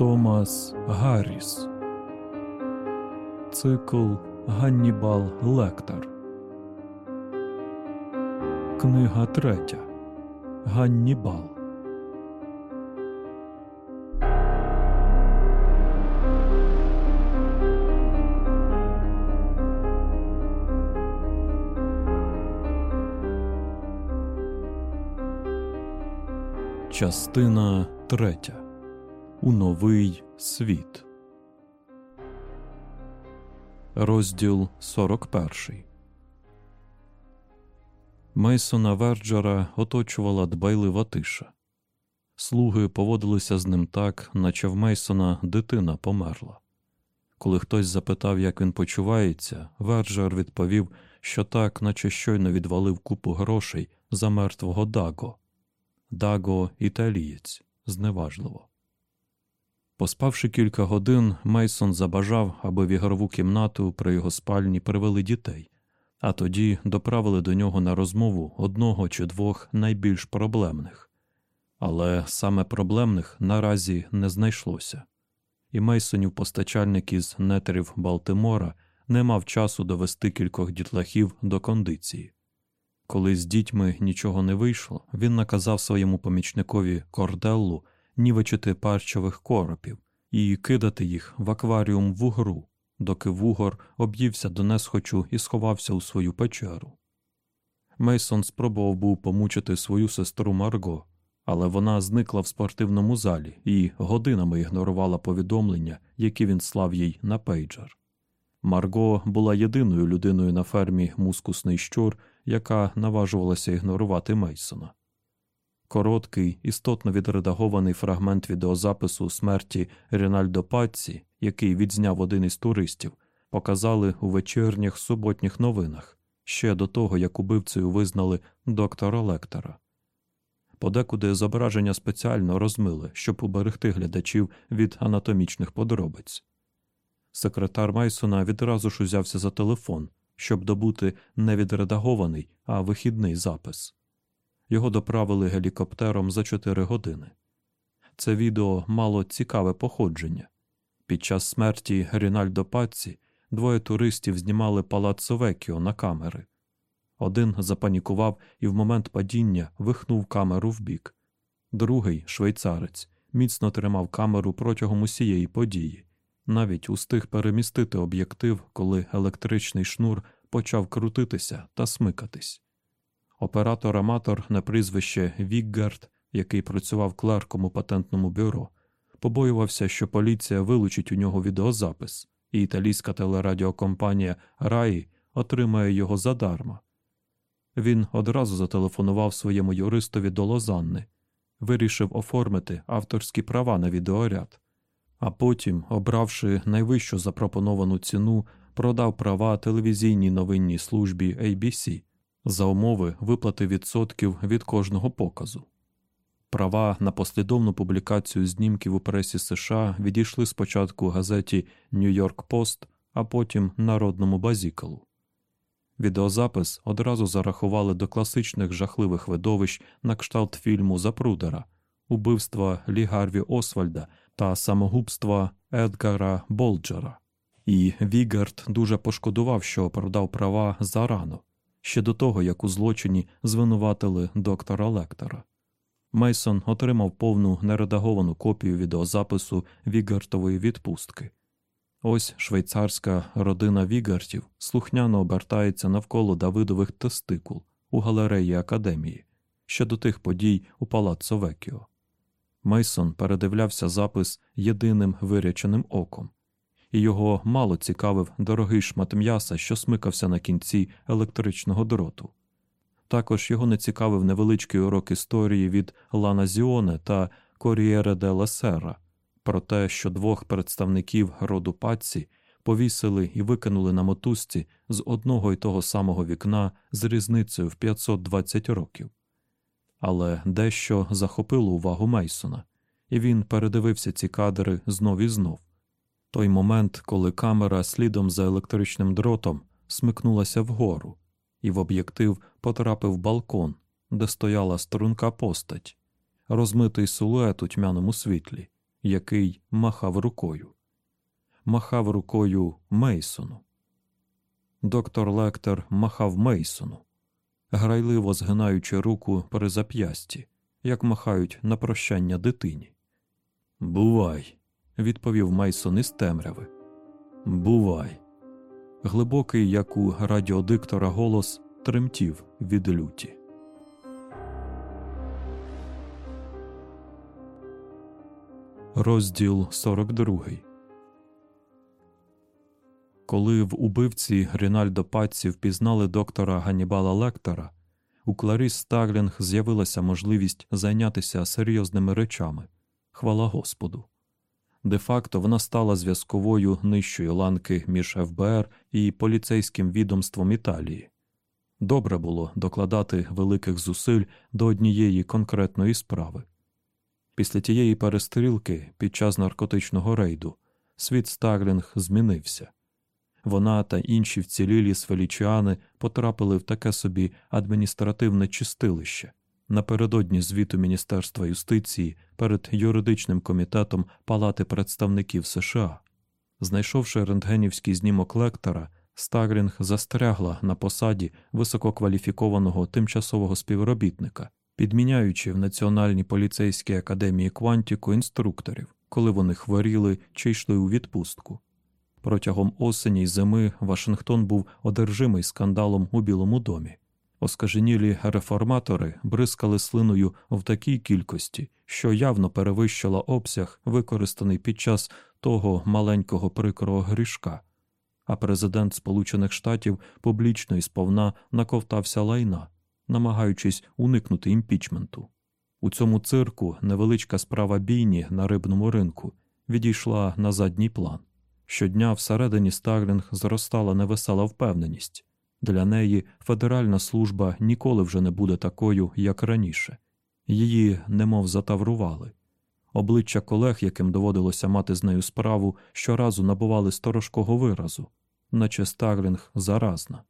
Томас Гарріс. Цикл Ганнібал Лектор. Книга третя. Ганнібал. Частина третя. У новий світ. Розділ 41 Мейсона Верджера оточувала дбайлива тиша. Слуги поводилися з ним так, наче в Мейсона дитина померла. Коли хтось запитав, як він почувається, Верджер відповів, що так, наче щойно відвалив купу грошей за мертвого Даго. Даго італієць, зневажливо. Поспавши кілька годин, Мейсон забажав, аби в ігрову кімнату при його спальні привели дітей, а тоді доправили до нього на розмову одного чи двох найбільш проблемних. Але саме проблемних наразі не знайшлося, і Мейсонів постачальник із нетерів Балтимора не мав часу довести кількох дітлахів до кондиції. Коли з дітьми нічого не вийшло, він наказав своєму помічникові корделлу нівечити парчових коропів і кидати їх в акваріум вугру, доки вугор об'ївся до несхочу і сховався у свою печеру. Мейсон спробував був помучити свою сестру Марго, але вона зникла в спортивному залі і годинами ігнорувала повідомлення, які він слав їй на пейджер. Марго була єдиною людиною на фермі мускусний щур, яка наважувалася ігнорувати Мейсона. Короткий, істотно відредагований фрагмент відеозапису смерті Рінальдо Патці, який відзняв один із туристів, показали у вечірніх суботніх новинах ще до того, як убивцею визнали доктора Лектора. Подекуди зображення спеціально розмили, щоб уберегти глядачів від анатомічних подробиць. Секретар Майсона відразу ж узявся за телефон, щоб добути не відредагований, а вихідний запис. Його доправили гелікоптером за 4 години. Це відео мало цікаве походження. Під час смерті Рінальдо Патці двоє туристів знімали палаццо Векіо на камери. Один запанікував і в момент падіння вихнув камеру вбік. Другий, швейцарець, міцно тримав камеру протягом усієї події, навіть устиг перемістити об'єктив, коли електричний шнур почав крутитися та смикатись. Оператор-аматор на прізвище Віггард, який працював клерком у патентному бюро, побоювався, що поліція вилучить у нього відеозапис, і італійська телерадіокомпанія Раї отримає його задарма. Він одразу зателефонував своєму юристові до Лозанни, вирішив оформити авторські права на відеоряд, а потім, обравши найвищу запропоновану ціну, продав права телевізійній новинній службі ABC за умови виплати відсотків від кожного показу. Права на послідовну публікацію знімків у пресі США відійшли спочатку газеті Нью-Йорк Пост, а потім народному базікалу. Відеозапис одразу зарахували до класичних жахливих видовищ на кшталт фільму Запрудера, убивства Лі Гарві Освальда та самогубства Едгара Болджера. І Вігард дуже пошкодував, що продав права зарано, ще до того, як у злочині звинуватили доктора Лектора. Мейсон отримав повну нередаговану копію відеозапису Вігартової відпустки. Ось швейцарська родина Вігартів слухняно обертається навколо Давидових тестикул у галереї академії ще до тих подій у Палаццо Векіо. Мейсон передивлявся запис єдиним виряченим оком, і його мало цікавив дорогий шмат м'яса, що смикався на кінці електричного дроту. Також його не цікавив невеличкий урок історії від Лана Зіоне та Корієре де ла Сера про те, що двох представників роду паці повісили і викинули на мотузці з одного й того самого вікна з різницею в 520 років. Але дещо захопило увагу Мейсона, і він передивився ці кадри знов і знов. Той момент, коли камера слідом за електричним дротом смикнулася вгору, і в об'єктив потрапив балкон, де стояла струнка постать, розмитий силует у тьмяному світлі, який махав рукою. Махав рукою Мейсону. Доктор Лектор махав Мейсону, грайливо згинаючи руку при зап'ясті, як махають на прощання дитині. Бувай, відповів Мейсон із темряви. Бувай. Глибокий, як у радіодиктора, голос тремтів від люті. Розділ 42 Коли в убивці Рінальдо Патці впізнали доктора Ганнібала Лектора, у Кларіс Старлінг з'явилася можливість зайнятися серйозними речами. Хвала Господу. Де-факто вона стала зв'язковою нижчої ланки між ФБР і поліцейським відомством Італії. Добре було докладати великих зусиль до однієї конкретної справи. Після тієї перестрілки під час наркотичного рейду світ Старлінг змінився. Вона та інші вцілілі з Фелічіани потрапили в таке собі адміністративне чистилище напередодні звіту Міністерства юстиції перед юридичним комітетом Палати представників США. Знайшовши рентгенівський знімок Лектера, Старлінг застрягла на посаді висококваліфікованого тимчасового співробітника, підміняючи в Національній поліцейській академії Квантіку інструкторів, коли вони хворіли чи йшли у відпустку. Протягом осені й зими Вашингтон був одержимий скандалом у Білому домі. Оскаженілі реформатори бризкали слиною в такій кількості, що явно перевищила обсяг, використаний під час того маленького прикрого грішка, а президент Сполучених Штатів публічно і сповна наковтався лайна, намагаючись уникнути імпічменту. У цьому цирку невеличка справа бійні на рибному ринку відійшла на задній план. Щодня всередині Старлінг зростала невесела впевненість. Для неї федеральна служба ніколи вже не буде такою, як раніше. Її немов затаврували. Обличчя колег, яким доводилося мати з нею справу, щоразу набували сторожкого виразу, наче Старлінг заразна.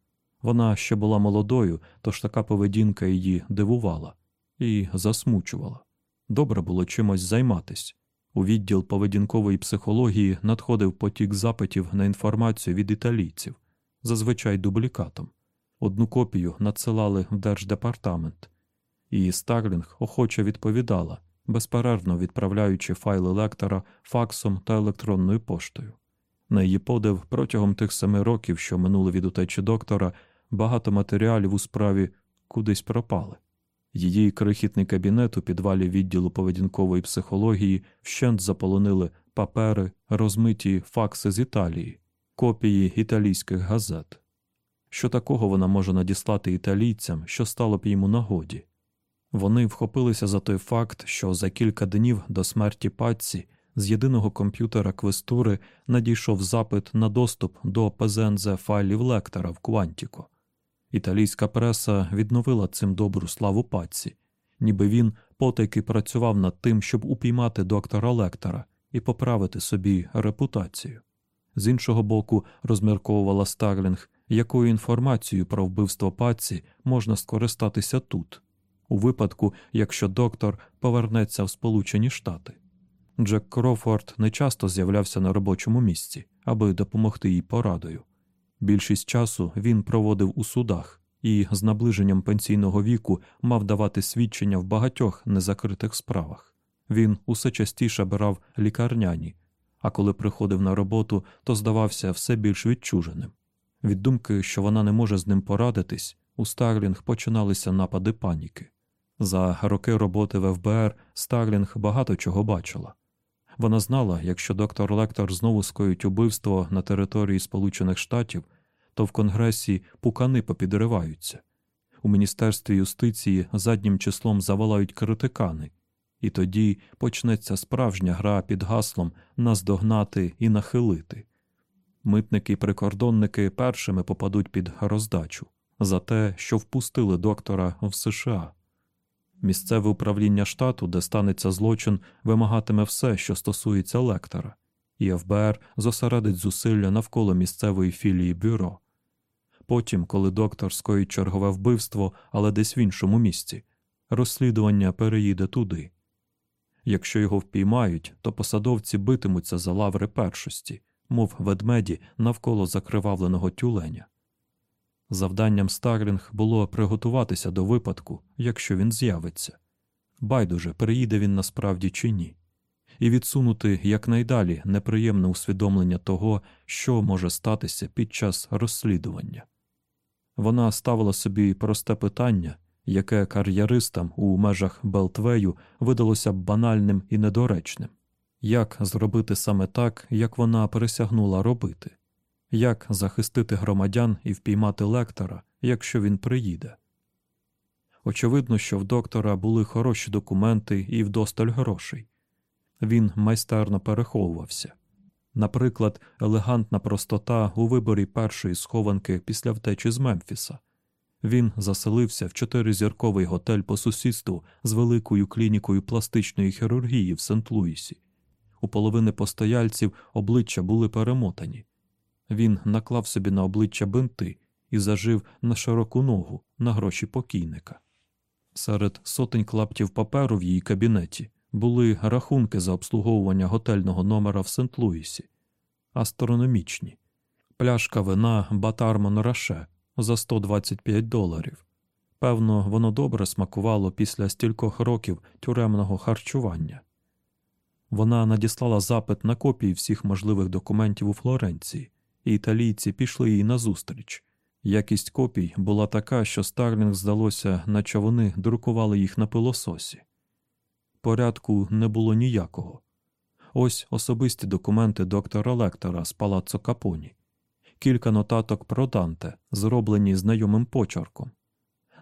Вона ще була молодою, тож така поведінка її дивувала і засмучувала. Добре було чимось займатись. У відділ поведінкової психології надходив потік запитів на інформацію від італійців зазвичай дублікатом. Одну копію надсилали в Держдепартамент, і Старлінг охоче відповідала, безперервно відправляючи файли лектора факсом та електронною поштою. На її подив, протягом тих семи років, що минули від утечі доктора, багато матеріалів у справі кудись пропали. Її крихітний кабінет у підвалі відділу поведінкової психології вщент заполонили папери, розмиті факси з Італії, копії італійських газет. Що такого вона може надіслати італійцям, що стало б йому нагоді? Вони вхопилися за той факт, що за кілька днів до смерті патці з єдиного комп'ютера квестури надійшов запит на доступ до ПЗНЗ файлів Лектера в Квантіко. Італійська преса відновила цим добру славу Пацці, ніби він потайки працював над тим, щоб упіймати доктора Лектера і поправити собі репутацію. З іншого боку, розмірковувала Старлінг, якою інформацією про вбивство Пацці можна скористатися тут, у випадку, якщо доктор повернеться в Сполучені Штати. Джек Крофорд не часто з'являвся на робочому місці, аби допомогти їй порадою. Більшість часу він проводив у судах і з наближенням пенсійного віку мав давати свідчення в багатьох незакритих справах. Він усе частіше брав лікарняні, а коли приходив на роботу, то здавався все більш відчуженим. Від думки, що вона не може з ним порадитись, у Старлінг починалися напади паніки. За роки роботи в ФБР Старлінг багато чого бачила. Вона знала, якщо доктор Лектор знову скоїть убивство на території Сполучених Штатів, то в Конгресі пукани попідриваються. У Міністерстві юстиції заднім числом завалають критикани, і тоді почнеться справжня гра під гаслом наздогнати і нахилити. Митники і прикордонники першими попадуть під роздачу за те, що впустили доктора в США. Місцеве управління штату, де станеться злочин, вимагатиме все, що стосується лектора, і ФБР зосередить зусилля навколо місцевої філії бюро. Потім, коли доктор скоїть чергове вбивство, але десь в іншому місці, розслідування переїде туди. Якщо його впіймають, то посадовці битимуться за лаври першості, мов ведмеді навколо закривавленого тюленя. Завданням Старлінг було приготуватися до випадку, якщо він з'явиться. Байдуже, приїде він насправді чи ні, і відсунути якнайдалі неприємне усвідомлення того, що може статися під час розслідування. Вона ставила собі просте питання, яке кар'єристам у межах Белтвею видалося банальним і недоречним як зробити саме так, як вона пересягнула робити, як захистити громадян і впіймати лектора, якщо він приїде. Очевидно, що в доктора були хороші документи і вдосталь грошей. Він майстерно переховувався. Наприклад, елегантна простота у виборі першої схованки після втечі з Мемфіса. Він заселився в чотиризірковий готель по сусідству з великою клінікою пластичної хірургії в Сент-Луісі. У половини постояльців обличчя були перемотані. Він наклав собі на обличчя бинти і зажив на широку ногу на гроші покійника. Серед сотень клаптів паперу в її кабінеті були рахунки за обслуговування готельного номера в Сент-Луісі, астрономічні, пляшка вина Батармон Раше за 125 доларів. Певно, воно добре смакувало після стількох років тюремного харчування. Вона надіслала запит на копії всіх можливих документів у Флоренції, і італійці пішли їй назустріч. Якість копій була така, що Старлінг здалося, наче вони друкували їх на пилососі. Порядку не було ніякого. Ось особисті документи доктора Лектора з палаццо Капоні, кілька нотаток про Данте, зроблені знайомим почерком,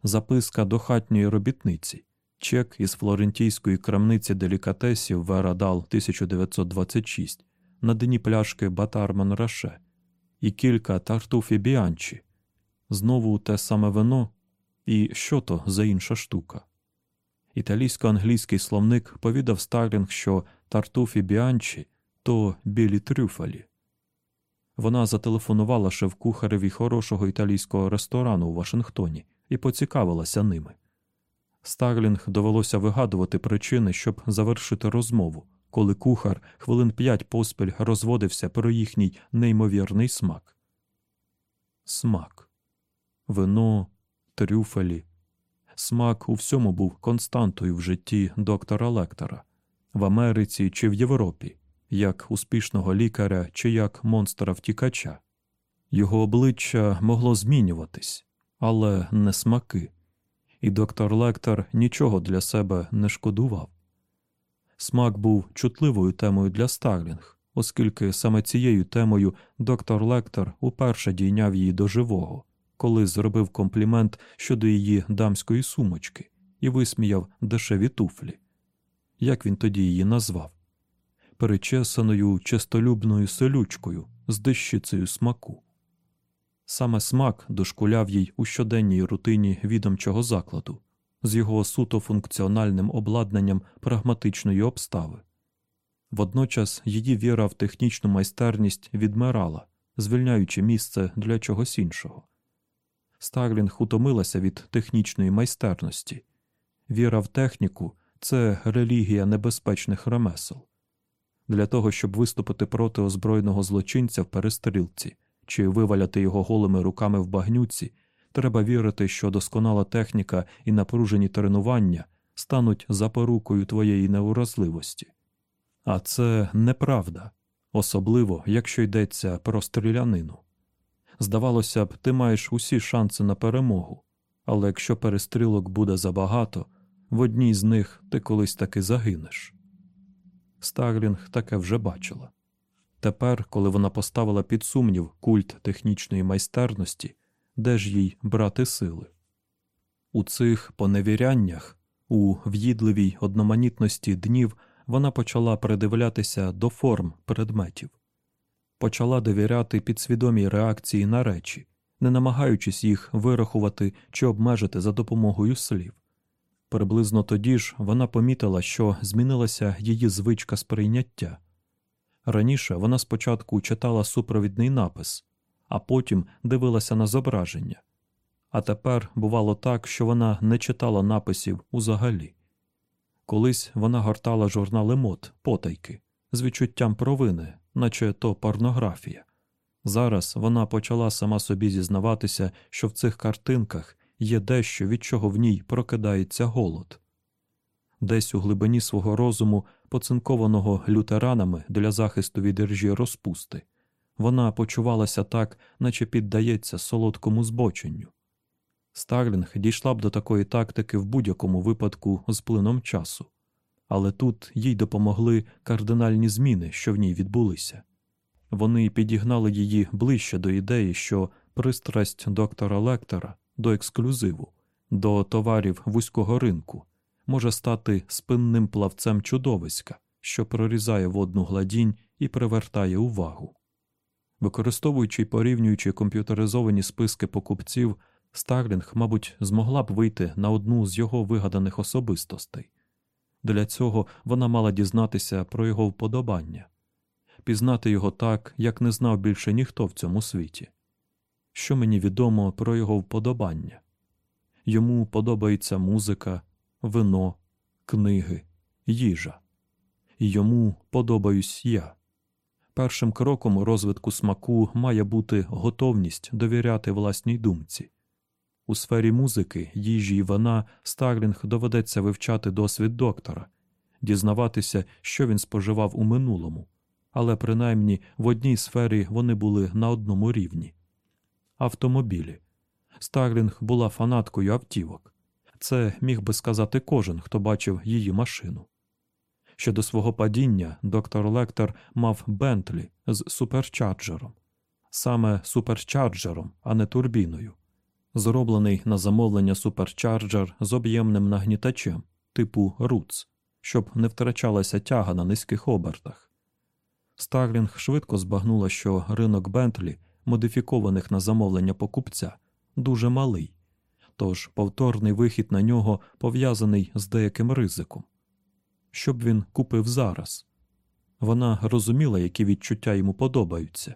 записка до хатньої робітниці, чек із флорентійської крамниці делікатесів Верадал 1926 на дні пляшки Батарман Раше. І кілька тартуфі біанчі, знову те саме вино, і що то за інша штука. Італійсько-англійський словник повідав Старлінг, що тартуфі біанчі то білі трюфелі. Вона зателефонувала шеф-кухареві хорошого італійського ресторану у Вашингтоні і поцікавилася ними. Старлінг довелося вигадувати причини, щоб завершити розмову, коли кухар хвилин п'ять поспіль розводився про їхній неймовірний смак. Смак, вино, трюфелі. Смак у всьому був константою в житті доктора Лектора в Америці чи в Європі, як успішного лікаря чи як монстра втікача. Його обличчя могло змінюватись, але не смаки і доктор Лектор нічого для себе не шкодував. Смак був чутливою темою для Старлінг, оскільки саме цією темою доктор Лектор уперше дійняв її до живого, коли зробив комплімент щодо її дамської сумочки і висміяв дешеві туфлі. Як він тоді її назвав? Перечесаною чистолюбною селючкою з дещицею смаку. Саме смак дошкуляв їй у щоденній рутині відомчого закладу з його суто функціональним обладнанням прагматичної обстави. Водночас її віра в технічну майстерність відмирала, звільняючи місце для чогось іншого. Старлінг утомилася від технічної майстерності. Віра в техніку це релігія небезпечних ремесел. Для того, щоб виступити проти озброєного злочинця в перестрілці чи виваляти його голими руками в багнюці, треба вірити, що досконала техніка і напружені тренування стануть запорукою твоєї неуразливості. А це неправда, особливо якщо йдеться про стрілянину. Здавалося б, ти маєш усі шанси на перемогу, але якщо перестрілок буде забагато, в одній з них ти колись таки загинеш. Старлінг таке вже бачила. Тепер, коли вона поставила під сумнів культ технічної майстерності, де ж їй брати сили? У цих поневіряннях, у в'їдливій одноманітності днів вона почала придивлятися до форм предметів, почала довіряти підсвідомій реакції на речі, не намагаючись їх вирахувати чи обмежити за допомогою слів. Приблизно тоді ж вона помітила, що змінилася її звичка сприйняття. Раніше вона спочатку читала супровідний напис, а потім дивилася на зображення. А тепер бувало так, що вона не читала написів узагалі. Колись вона гортала журнали мод потайки з відчуттям провини, наче то порнографія. Зараз вона почала сама собі зізнаватися, що в цих картинках є дещо, від чого в ній прокидається голод. Десь у глибині свого розуму, поцинкованого лютеранами для захисту від іржі розпусти, вона почувалася так, наче піддається солодкому збоченню. Старлінг дійшла б до такої тактики в будь-якому випадку з плином часу, але тут їй допомогли кардинальні зміни, що в ній відбулися. Вони підігнали її ближче до ідеї, що пристрасть доктора Лектора до ексклюзиву, до товарів вузького ринку може стати спинним плавцем чудовиська, що прорізає водну гладінь і привертає увагу. Використовуючи й порівнюючи комп'ютеризовані списки покупців, Старлінг, мабуть, змогла б вийти на одну з його вигаданих особистостей. Для цього вона мала дізнатися про його вподобання, пізнати його так, як не знав більше ніхто в цьому світі. Що мені відомо про його вподобання? Йому подобається музика, вино, книги, їжа. І йому подобаюсь я. Першим кроком розвитку смаку має бути готовність довіряти власній думці. У сфері музики, їжі і вина Старлінг доведеться вивчати досвід доктора, дізнаватися, що він споживав у минулому, але принаймні в одній сфері вони були на одному рівні. Автомобілі. Старлінг була фанаткою автівок. Це міг би сказати кожен, хто бачив її машину. Щодо свого падіння, доктор Лектор мав Бентлі з суперчарджером, саме суперчарджером, а не турбіною зроблений на замовлення суперчарджер з об'ємним нагнітачем типу РУЦ, щоб не втрачалася тяга на низьких обертах. Старлінг швидко збагнула, що ринок Бентлі, модифікованих на замовлення покупця, дуже малий, тож повторний вихід на нього пов'язаний з деяким ризиком. Щоб він купив зараз. Вона розуміла, які відчуття йому подобаються.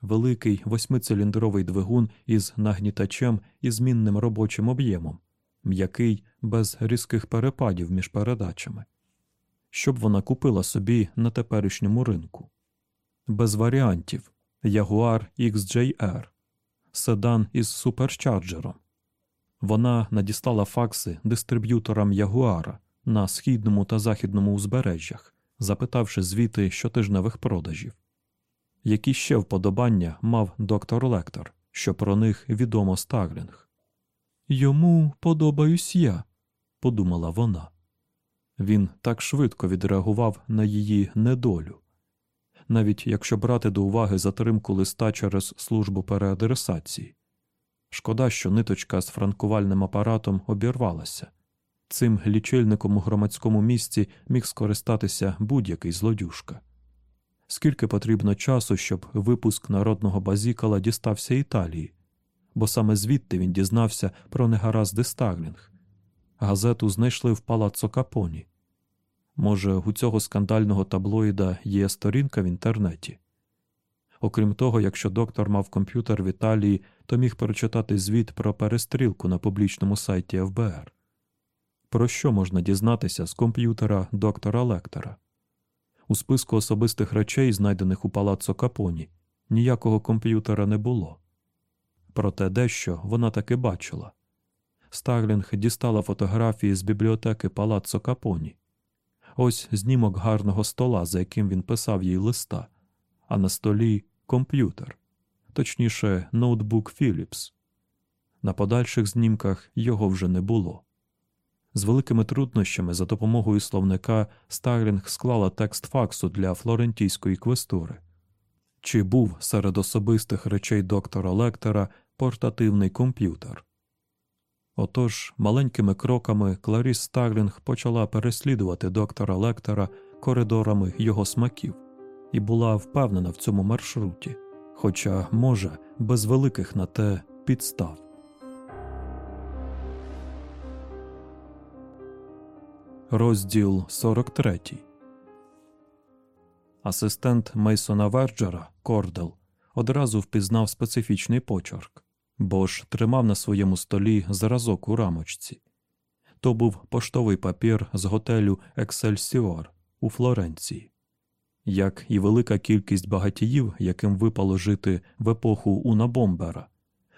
Великий восьмициліндровий двигун із нагнітачем і змінним робочим об'ємом, м'який, без різких перепадів між передачами, щоб вона купила собі на теперішньому ринку, без варіантів Jaguar XJR, седан із суперчарджером. Вона надіслала факси дистриб'юторам Ягуара на східному та західному узбережжях, запитавши звіти щотижневих продажів які ще вподобання мав доктор Лектор, що про них відомо Стаглінг. Йому подобаюсь я, подумала вона. Він так швидко відреагував на її недолю. Навіть якщо брати до уваги затримку листа через службу переадресації. Шкода, що ниточка з франкувальним апаратом обірвалася. Цим лічильником у громадському місці міг скористатися будь-який злодюшка скільки потрібно часу, щоб випуск народного базікала дістався Італії, бо саме звідти він дізнався про негаразди Стаглінг. Газету знайшли в палаццо Капоні. Може, у цього скандального таблоїда є сторінка в інтернеті. Окрім того, якщо доктор мав комп'ютер в Італії, то міг прочитати звіт про перестрілку на публічному сайті ФБР. Про що можна дізнатися з комп'ютера доктора Лектора? У списку особистих речей, знайдених у палаццо Капоні, ніякого комп'ютера не було. Проте дещо вона таки бачила. Старлінг дістала фотографії з бібліотеки палаццо Капоні. Ось знімок гарного стола, за яким він писав їй листа, а на столі комп'ютер, точніше, ноутбук Філіпс. На подальших знімках його вже не було. З великими труднощами за допомогою словника Старлінг склала текст факсу для флорентійської квестури. Чи був серед особистих речей доктора Лектора портативний комп'ютер? Отож, маленькими кроками Кларіс Старлінг почала переслідувати доктора Лектора коридорами його смаків і була впевнена в цьому маршруті, хоча, може, без великих на те підстав. Розділ 43 Асистент Мейсона Верджера Кордел одразу впізнав специфічний почерк, бо ж тримав на своєму столі зразок у рамочці. То був поштовий папір з готелю Ексельсіор у Флоренції. Як і велика кількість багатіїв, яким випало жити в епоху Унабомбера,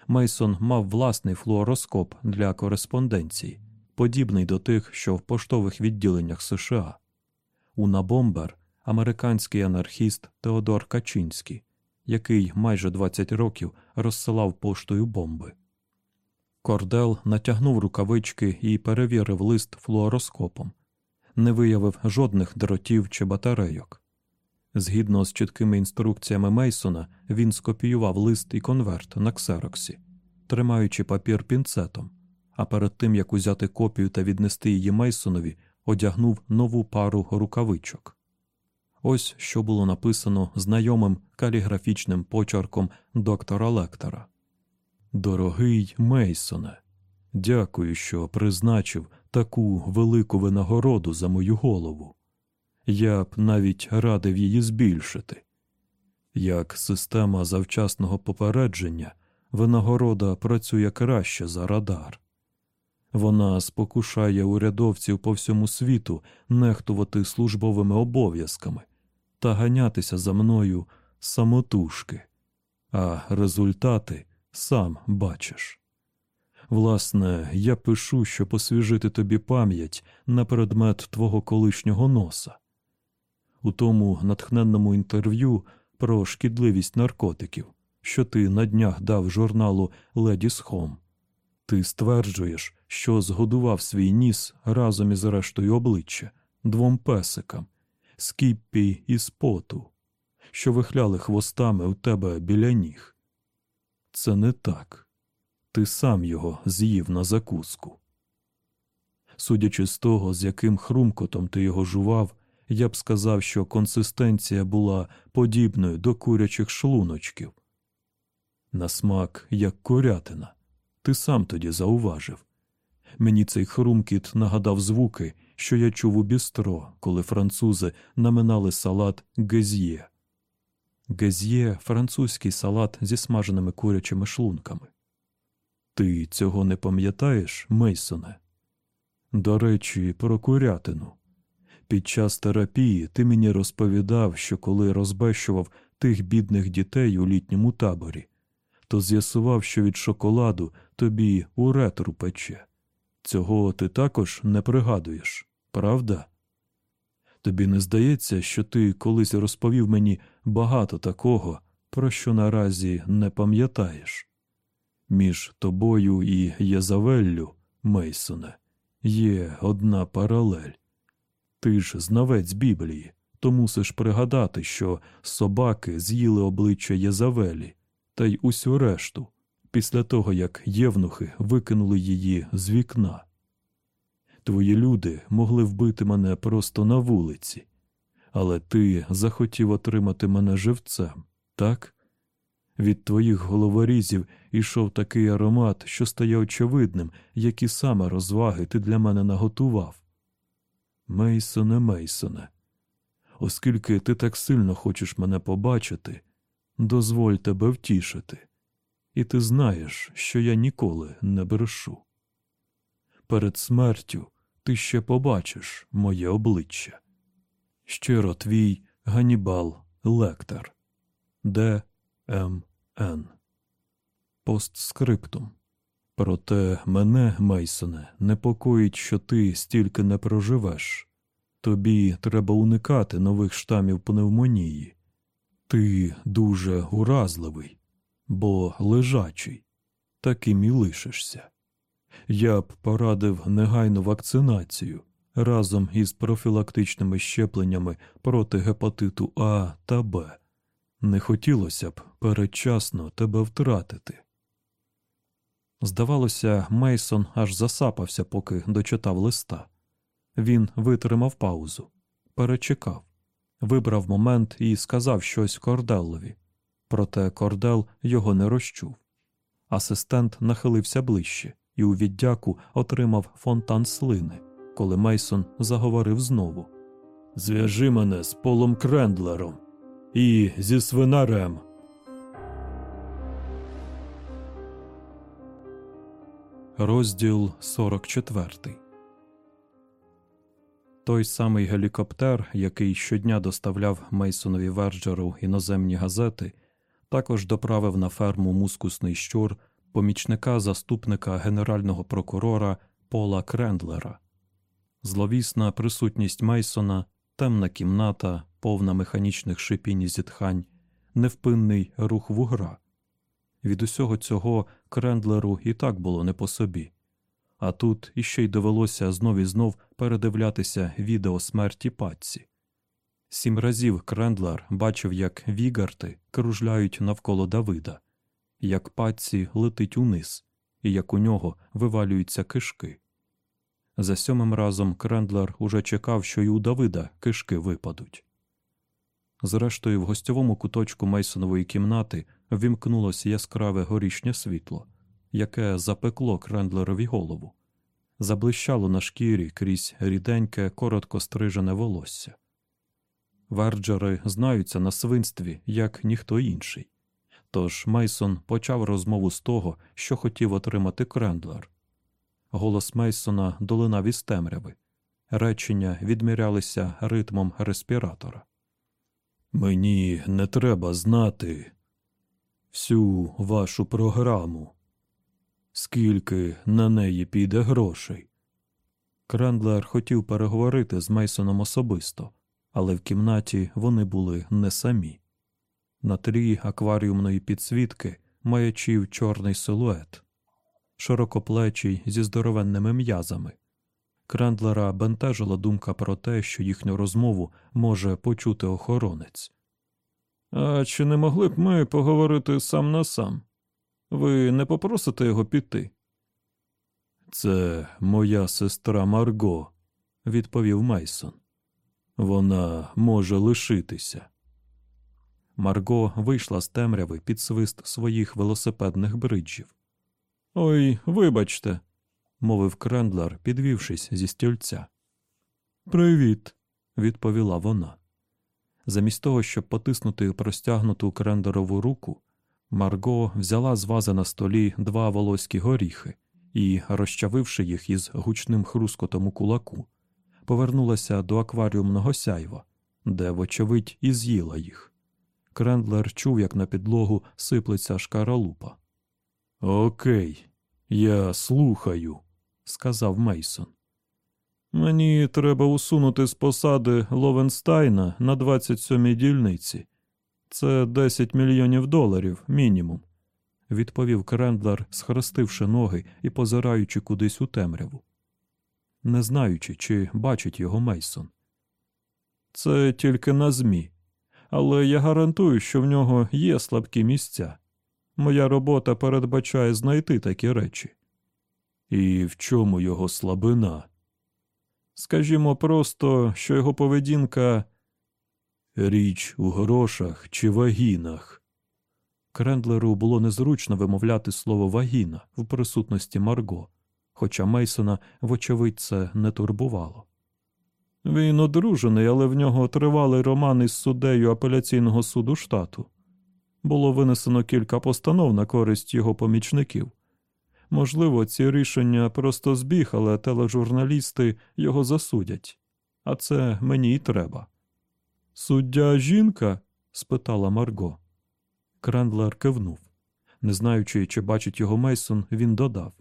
Мейсон мав власний флуороскоп для кореспонденції, подібний до тих, що в поштових відділеннях США. Уна Бомбер американський анархіст Теодор Качинський, який майже 20 років розсилав поштою бомби. Кордел натягнув рукавички і перевірив лист флуороскопом, не виявив жодних дротів чи батарейок. Згідно з чіткими інструкціями Мейсона, він скопіював лист і конверт на ксероксі, тримаючи папір пінцетом, а перед тим як узяти копію та віднести її Мейсонові, одягнув нову пару рукавичок. Ось що було написано знайомим каліграфічним почерком доктора Лектора. Дорогий Мейсоне, дякую, що призначив таку велику винагороду за мою голову. Я б навіть радив її збільшити. Як система завчасного попередження, винагорода працює краще за радар. Вона спокушає урядовців по всьому світу нехтувати службовими обов'язками та ганятися за мною самотужки, а результати сам бачиш. Власне, я пишу, щоб освіжити тобі пам'ять на предмет твого колишнього носа. У тому натхненному інтерв'ю про шкідливість наркотиків, що ти на днях дав журналу Ladies Home, ти стверджуєш, що згодував свій ніс разом із рештою обличчя двом песикам, скіппі і споту, що вихляли хвостами у тебе біля ніг. Це не так. Ти сам його з'їв на закуску. Судячи з того, з яким хрумкотом ти його жував, я б сказав, що консистенція була подібною до курячих шлуночків. На смак, як курятина, ти сам тоді зауважив. Мені цей хрумкіт нагадав звуки, що я чув у бістро, коли французи наминали салат гез'є. Гез'є французький салат зі смаженими курячими шлунками. Ти цього не пам'ятаєш, Мейсоне? До речі, про курятину. Під час терапії ти мені розповідав, що коли розбещував тих бідних дітей у літньому таборі, то з'ясував, що від шоколаду тобі уретру пече. Цього ти також не пригадуєш, правда? Тобі не здається, що ти колись розповів мені багато такого, про що наразі не пам'ятаєш? Між тобою і Єзавеллю, Мейсоне, є одна паралель. Ти ж знавець Біблії, то мусиш пригадати, що собаки з'їли обличчя Єзавелі та й усю решту, після того як євнухи викинули її з вікна. Твої люди могли вбити мене просто на вулиці, але ти захотів отримати мене живцем, так? Від твоїх головорізів ішов такий аромат, що стає очевидним, які саме розваги ти для мене наготував. Мейсоне, Мейсоне, оскільки ти так сильно хочеш мене побачити, дозволь тебе втішити, і ти знаєш, що я ніколи не брешу. Перед смертю ти ще побачиш моє обличчя. Щиро твій Ганібал Лектор Д. М. Н. Постскриптум. Проте мене, Мейсоне, непокоїть, що ти стільки не проживеш. Тобі треба уникати нових штамів пневмонії. Ти дуже уразливий, бо лежачий, таким і лишишся. Я б порадив негайну вакцинацію разом із профілактичними щепленнями проти гепатиту А та Б. Не хотілося б передчасно тебе втратити. Здавалося, Мейсон аж засапався, поки дочитав листа. Він витримав паузу, перечекав, вибрав момент і сказав щось Корделлові. Проте Кордел його не розчув. Асистент нахилився ближче і у віддяку отримав фонтан слини, коли Мейсон заговорив знову Зв'яжи мене з Полом Крендлером і зі свинарем. Розділ 44 Той самий гелікоптер, який щодня доставляв Мейсонові Верджеру іноземні газети, також доправив на ферму мускусний щур помічника заступника генерального прокурора Пола Крендлера. Зловісна присутність Мейсона, темна кімната, повна механічних шипінь і зітхань, невпинний рух вугра. Від усього цього Крендлеру і так було не по собі. А тут іще й довелося знов і знов передивлятися відео смерті Пацці. Сім разів Крендлер бачив, як ліхтарі кружляють навколо Давида, як Пацці летить униз, і як у нього вивалюються кишки. За сьомим разом Крендлер уже чекав, що й у Давида кишки випадуть. Зрештою, в гостьовому куточку Мейсонової кімнати вімкнулося яскраве горішнє світло, яке запекло Крендлерові голову, заблищало на шкірі крізь ріденьке, коротко стрижене волосся. Верджери знаються на свинстві, як ніхто інший. Тож Мейсон почав розмову з того, що хотів отримати Крендлер. Голос Мейсона долинав із темряви. Речення відмірялися ритмом респіратора. Мені не треба знати всю вашу програму, скільки на неї піде грошей. Крендлер хотів переговорити з Мейсоном особисто, але в кімнаті вони були не самі. На тлі акваріумної підсвітки маячив чорний силует, широкоплечий зі здоровенними м'язами. Крендлера бентежила думка про те, що їхню розмову може почути охоронець. А чи не могли б ми поговорити сам на сам? Ви не попросите його піти? Це моя сестра Марго, відповів Мейсон. Вона може лишитися. Марго вийшла з темряви під свист своїх велосипедних бриджів. Ой, вибачте, мовив Крендлер, підвівшись зі стільця. Привіт, відповіла вона. Замість того, щоб потиснути простягнуту Крендлерову руку, Марго взяла з вази на столі два волоські горіхи і, розчавивши їх із гучним хрускотом у кулаку, повернулася до акваріумного сяйва, де, вочевидь, і з'їла їх. Крендлер чув, як на підлогу сиплеться шкаралупа. Окей, я слухаю, сказав Мейсон. Мені треба усунути з посади Ловенстайна на 27-й дільниці. Це 10 мільйонів доларів мінімум, відповів Крендлер, схрестивши ноги і позираючи кудись у темряву. Не знаючи, чи бачить його Мейсон. Це тільки на ЗМІ, але я гарантую, що в нього є слабкі місця. Моя робота передбачає знайти такі речі. І в чому його слабина? Скажімо просто, що його поведінка річ у грошах чи вагінах. Крендлеру було незручно вимовляти слово вагіна в присутності Марго, хоча Мейсона, вочевидь, це не турбувало. Він одружений, але в нього тривалий роман із суддею апеляційного суду штату. Було винесено кілька постанов на користь його помічників. Можливо, ці рішення просто збіг, але тележурналісти його засудять. А це мені й треба. Суддя жінка? спитала Марго. Крендлер кивнув. Не знаючи, чи бачить його Мейсон, він додав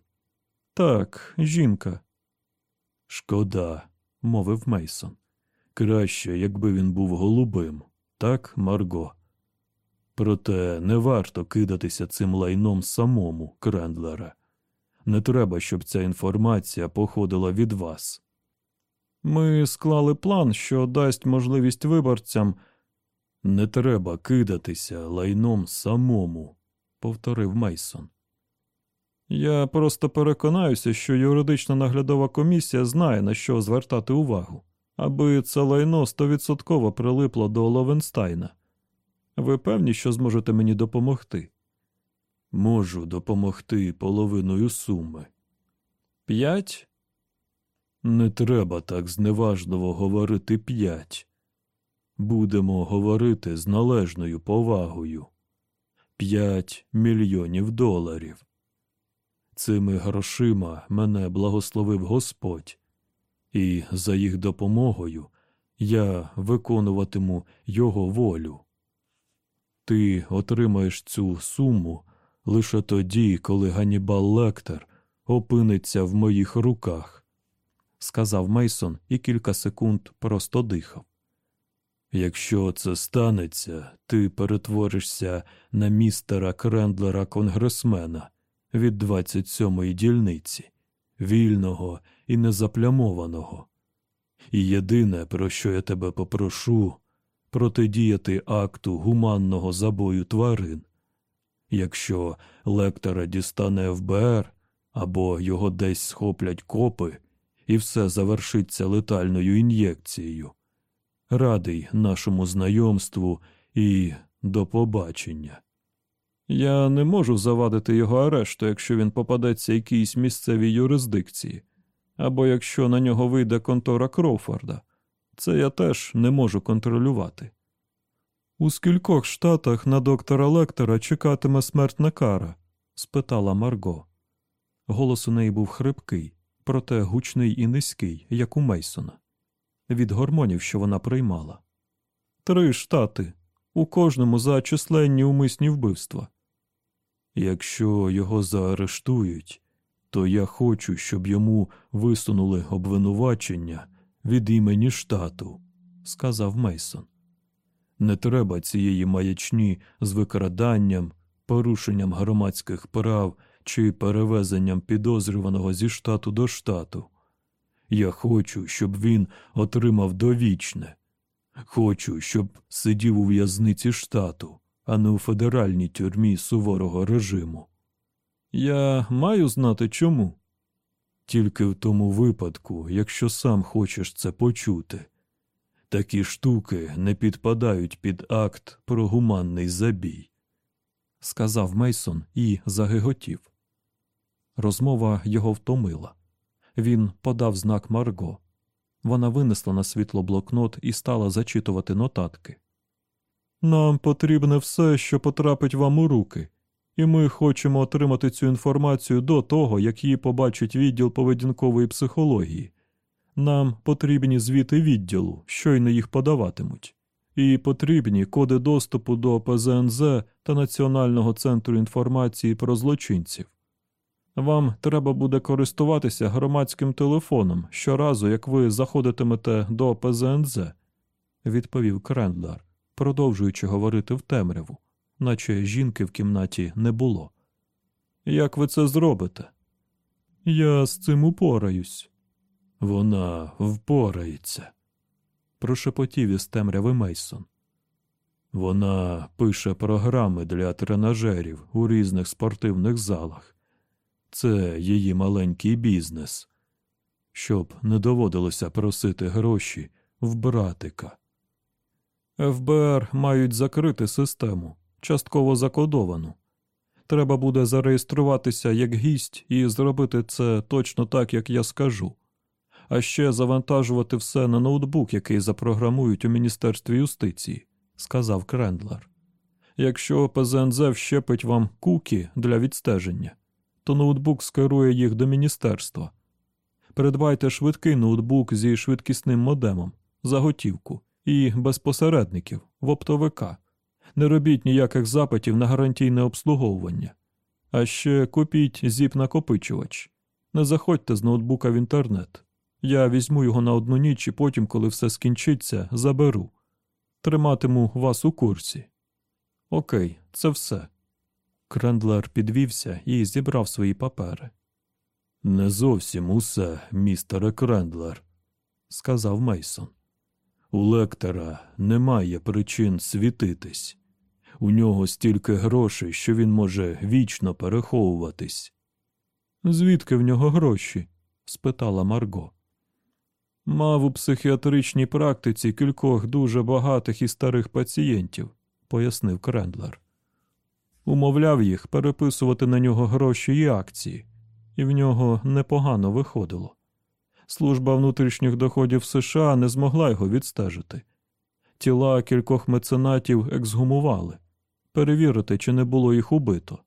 Так, жінка. Шкода, мовив Мейсон. Краще, якби він був голубим, так, Марго? Проте не варто кидатися цим лайном самому, Крендлера. Не треба, щоб ця інформація походила від вас. Ми склали план, що дасть можливість виборцям. Не треба кидатися лайном самому, повторив Мейсон. Я просто переконаюся, що юридична наглядова комісія знає, на що звертати увагу, аби це лайно стовідсотково прилипло до Ловенстайна. Ви певні, що зможете мені допомогти? Можу допомогти половиною суми. П'ять? Не треба так зневажливо говорити п'ять. Будемо говорити з належною повагою. П'ять мільйонів доларів. Цими грошима мене благословив Господь, і за їх допомогою я виконуватиму його волю. Ти отримаєш цю суму лише тоді, коли Ганібал Лектор опиниться в моїх руках, сказав Мейсон і кілька секунд просто дихав. Якщо це станеться, ти перетворишся на містера Крендлера конгресмена від 27-ї дільниці, вільного і незаплямованого. І єдине, про що я тебе попрошу, протидіяти акту гуманного забою тварин. Якщо лектора дістане ФБР або його десь схоплять копи, і все завершиться летальною ін'єкцією. Радий нашому знайомству і до побачення. Я не можу завадити його арешту, якщо він попадеться якійсь місцевій юрисдикції, або якщо на нього вийде контора Кроуфорда. Це я теж не можу контролювати. У скількох штатах на доктора Лектора чекатиме смертна кара? спитала Марго. Голос у неї був хрипкий, проте гучний і низький, як у Мейсона, від гормонів, що вона приймала. Три штати, у кожному за численні умисні вбивства. Якщо його заарештують, то я хочу, щоб йому висунули обвинувачення від імені штату, сказав Мейсон. Не треба цієї маячні з викраданням, порушенням громадських прав чи перевезенням підозрюваного зі штату до штату. Я хочу, щоб він отримав довічне. Хочу, щоб сидів у в'язниці штату, а не у федеральній тюрмі суворого режиму. Я маю знати чому. Тільки в тому випадку, якщо сам хочеш це почути. Такі штуки не підпадають під акт про гуманний забій, сказав Мейсон і загиготів. Розмова його втомила. Він подав знак Марго. Вона винесла на світло блокнот і стала зачитувати нотатки. Нам потрібне все, що потрапить вам у руки, і ми хочемо отримати цю інформацію до того, як її побачить відділ поведінкової психології. Нам потрібні звіти відділу, щойно їх подаватимуть, і потрібні коди доступу до ПЗНЗ та Національного центру інформації про злочинців. Вам треба буде користуватися громадським телефоном щоразу, як ви заходитимете до ПЗНЗ, відповів Крендлер, продовжуючи говорити в темряву, наче жінки в кімнаті не було. Як ви це зробите? Я з цим упораюсь. Вона впорається, прошепотів із темряви Мейсон. Вона пише програми для тренажерів у різних спортивних залах. Це її маленький бізнес, щоб не доводилося просити гроші в братика. ФБР мають закрити систему, частково закодовану. Треба буде зареєструватися як гість і зробити це точно так, як я скажу а ще завантажувати все на ноутбук, який запрограмують у Міністерстві юстиції, сказав Крендлер. Якщо ПЗНЗ вщепить вам куки для відстеження, то ноутбук скерує їх до міністерства. Придбайте швидкий ноутбук зі швидкісним модемом, за готівку і без посередників в оптовика. Не робіть ніяких запитів на гарантійне обслуговування. А ще купіть зіп-накопичувач. Не заходьте з ноутбука в інтернет. Я візьму його на одну ніч і потім, коли все скінчиться, заберу. Триматиму вас у курсі. Окей, це все. Крендлер підвівся і зібрав свої папери. Не зовсім усе, містере Крендлер, сказав Мейсон. У лектора немає причин світитись. У нього стільки грошей, що він може вічно переховуватись. Звідки в нього гроші? спитала Марго. Мав у психіатричній практиці кількох дуже багатих і старих пацієнтів, пояснив Крендлер. Умовляв їх переписувати на нього гроші і акції, і в нього непогано виходило. Служба внутрішніх доходів США не змогла його відстежити. Тіла кількох меценатів ексгумували, перевірити, чи не було їх убито,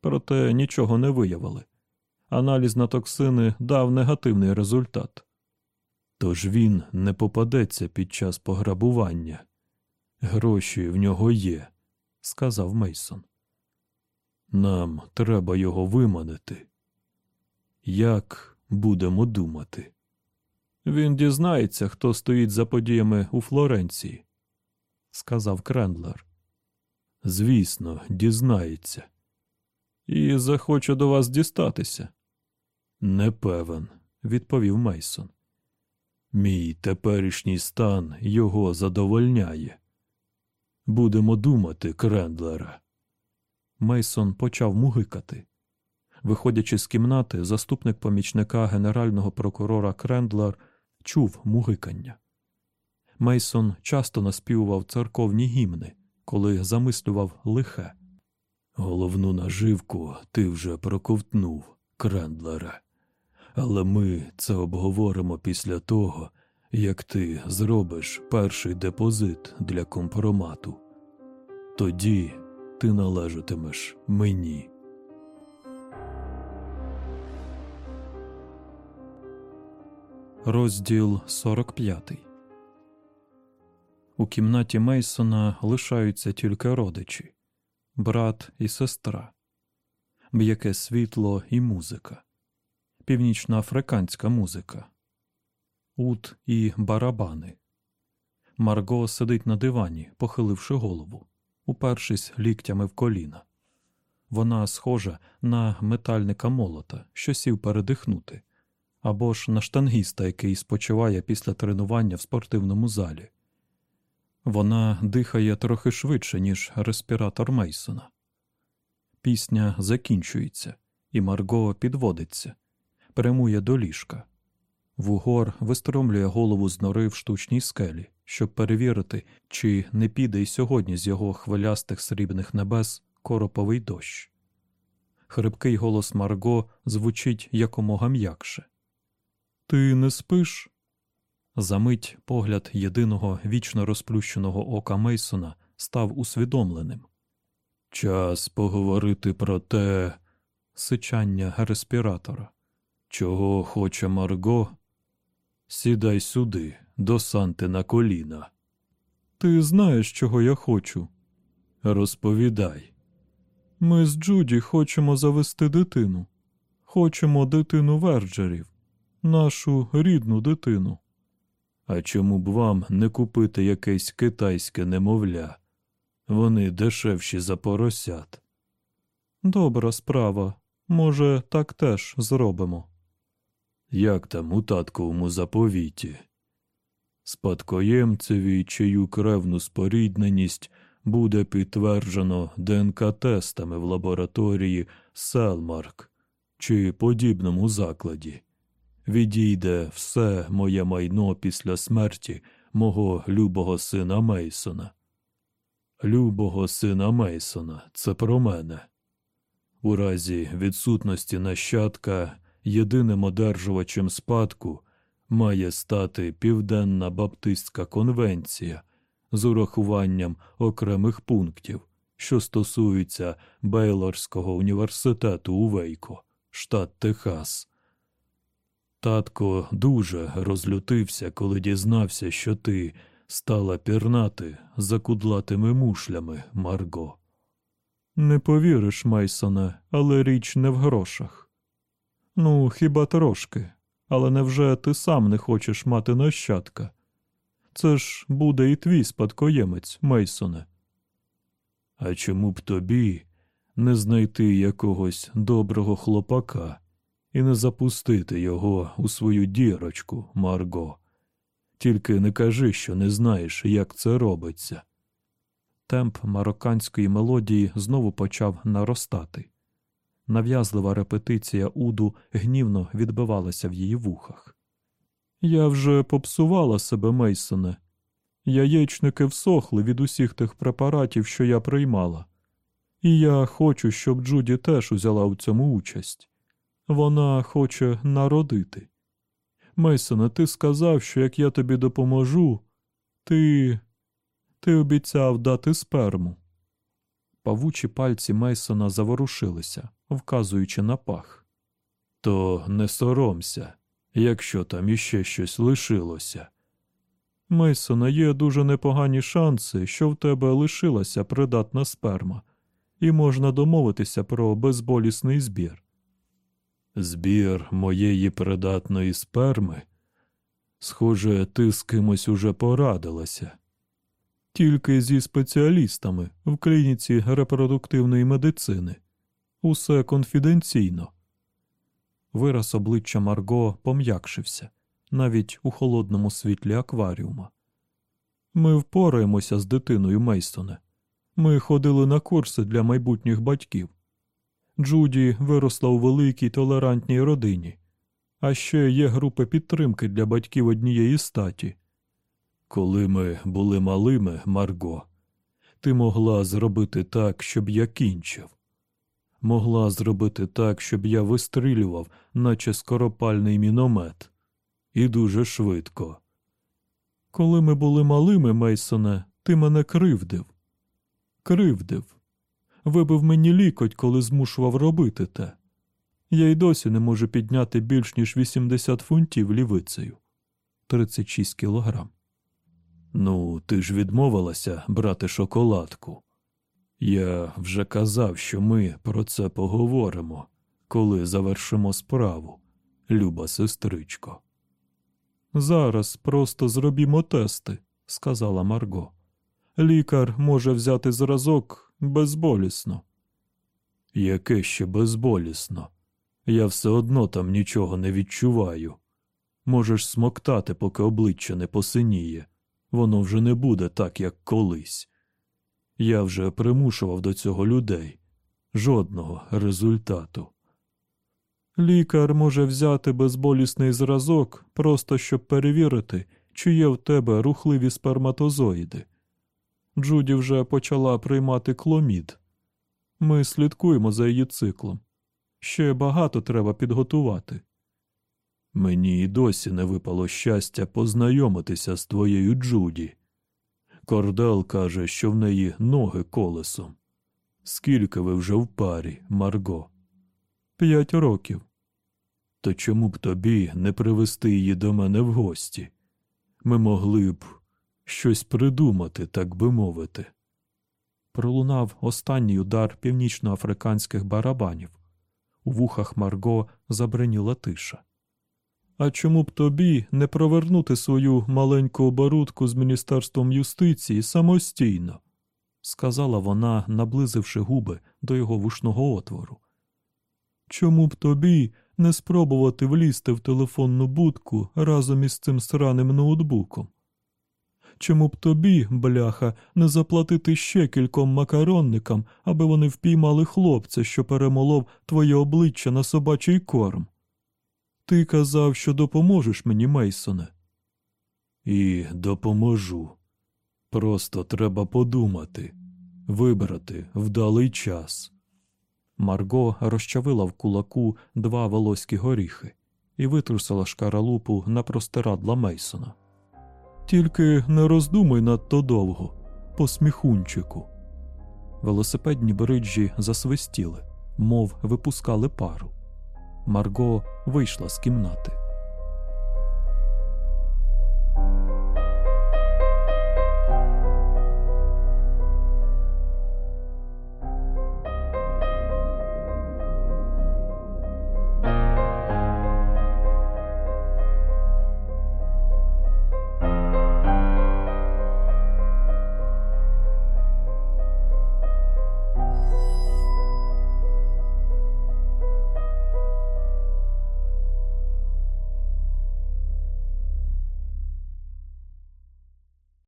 проте нічого не виявили. Аналіз на токсини дав негативний результат. Тож він не попадеться під час пограбування. Гроші в нього є, сказав Мейсон. Нам треба його виманити. Як будемо думати? Він дізнається, хто стоїть за подіями у Флоренції, сказав Крендлер. Звісно, дізнається. І захоче до вас дістатися. Не певен, відповів Мейсон. Мій теперішній стан його задовольняє. Будемо думати, Крендлере. Мейсон почав мугикати. Виходячи з кімнати, заступник помічника генерального прокурора Крендлер чув мугикання. Мейсон часто наспівував церковні гімни, коли замислював лихе. Головну наживку ти вже проковтнув, Крендлере. Але ми це обговоримо після того, як ти зробиш перший депозит для компромату. Тоді ти належатимеш мені. Розділ 45 У кімнаті Мейсона лишаються тільки родичі брат і сестра, м'яке світло і музика, північноафриканська музика, ут і барабани. Марго сидить на дивані, похиливши голову, упершись ліктями в коліна. Вона схожа на метальника молота, що сів передихнути, або ж на штангіста, який спочиває після тренування в спортивному залі. Вона дихає трохи швидше, ніж респіратор Мейсона. Пісня закінчується, і Марго підводиться, прямує до ліжка. Вугор вистромлює голову з нори в штучній скелі, щоб перевірити, чи не піде й сьогодні з його хвилястих срібних небес короповий дощ. Хрипкий голос Марго звучить якомога м'якше. Ти не спиш? Замить погляд єдиного вічно розплющеного ока Мейсона став усвідомленим. Час поговорити про те сичання респіратора. Чого хоче Марго? Сідай сюди, до Санти на коліна. Ти знаєш, чого я хочу. Розповідай. Ми з Джуді хочемо завести дитину. Хочемо дитину Верджерів, нашу рідну дитину. А чому б вам не купити якесь китайське немовля? Вони дешевші за поросят. Добра справа. Може, так теж зробимо. Як там у татковому заповіті? Спадкоємцеві, чию кревну спорідненість буде підтверджено ДНК-тестами в лабораторії Cellmark чи подібному закладі відійде все моє майно після смерті мого любого сина Мейсона. Любого сина Мейсона, це про мене. У разі відсутності нащадка єдиним одержувачем спадку має стати Південна Баптистська конвенція з урахуванням окремих пунктів, що стосуються Бейлорського університету у Вейко, штат Техас. Татко дуже розлютився, коли дізнався, що ти стала пірнати за кудлатими мушлями, Марго. Не повіриш, Мейсоне, але річ не в грошах. Ну, хіба трошки, але невже ти сам не хочеш мати нащадка? Це ж буде і твій спадкоємець, Мейсоне. А чому б тобі не знайти якогось доброго хлопака? І не запустити його у свою дірочку, Марго. Тільки не кажи, що не знаєш, як це робиться. Темп марокканської мелодії знову почав наростати. Нав'язлива репетиція Уду гнівно відбивалася в її вухах. Я вже попсувала себе, Мейсоне. Яєчники всохли від усіх тих препаратів, що я приймала, і я хочу, щоб Джуді теж узяла у цьому участь. Вона хоче народити. Мейсоне, ти сказав, що як я тобі допоможу, ти. ти обіцяв дати сперму. Павучі пальці Мейсона заворушилися, вказуючи на пах. То не соромся. якщо там іще щось лишилося. Мейсона, є дуже непогані шанси, що в тебе лишилася придатна сперма, і можна домовитися про безболісний збір. Збір моєї придатної сперми? Схоже, ти з кимось уже порадилася. Тільки зі спеціалістами в клініці репродуктивної медицини. Усе конфіденційно. Вираз обличчя Марго пом'якшився навіть у холодному світлі акваріума. Ми впораємося з дитиною Мейстоне. Ми ходили на курси для майбутніх батьків. Джуді виросла у великій толерантній родині, а ще є групи підтримки для батьків однієї статі. Коли ми були малими, Марго, ти могла зробити так, щоб я кінчив. Могла зробити так, щоб я вистрілював, наче скоропальний міномет. І дуже швидко. Коли ми були малими, Мейсоне, ти мене кривдив. Кривдив. Вибив мені лікоть, коли змушував робити те. Я й досі не можу підняти більш ніж 80 фунтів лівицею 36 кілограм. Ну, ти ж відмовилася брати шоколадку. Я вже казав, що ми про це поговоримо, коли завершимо справу, люба сестричко. Зараз просто зробімо тести, сказала Марго. Лікар може взяти зразок безболісно. Яке ще безболісно? Я все одно там нічого не відчуваю. Можеш смоктати, поки обличчя не посиніє. Воно вже не буде так, як колись. Я вже примушував до цього людей. Жодного результату. Лікар може взяти безболісний зразок, просто щоб перевірити, чи є в тебе рухливі сперматозоїди. Джуді вже почала приймати кломід. Ми слідкуємо за її циклом. Ще багато треба підготувати. Мені й досі не випало щастя познайомитися з твоєю Джуді. Кордел каже, що в неї ноги колесом. Скільки ви вже в парі, Марго? П'ять років. То чому б тобі не привезти її до мене в гості? Ми могли б щось придумати, так би мовити. Пролунав останній удар північноафриканських барабанів. У вухах Марго забриніла тиша. А чому б тобі не провернути свою маленьку оборудку з Міністерством юстиції самостійно? сказала вона, наблизивши губи до його вушного отвору. Чому б тобі не спробувати влізти в телефонну будку разом із цим сраним ноутбуком? Чому б тобі, бляха, не заплатити ще кільком макаронникам, аби вони впіймали хлопця, що перемолов твоє обличчя на собачий корм? Ти казав, що допоможеш мені, Мейсоне. І допоможу. Просто треба подумати, вибрати вдалий час. Марго розчавила в кулаку два волоські горіхи і витрусила шкаралупу на простирадла Мейсона. Тільки не роздумуй надто довго, посміхунчику. Велосипедні бриджі засвистіли, мов випускали пару. Марго вийшла з кімнати.